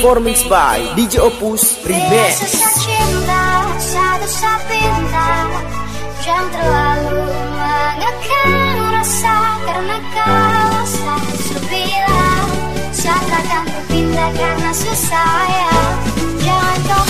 Performance by DJ Opus Remix. Jangan terlalu mengekang rasa Karena selalu bilang berpindah karena susah ya. Jangan kau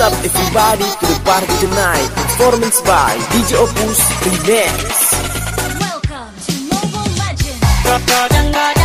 Up everybody? To the party tonight. Performance by DJ Opus Remix. Welcome to Mobile Legends.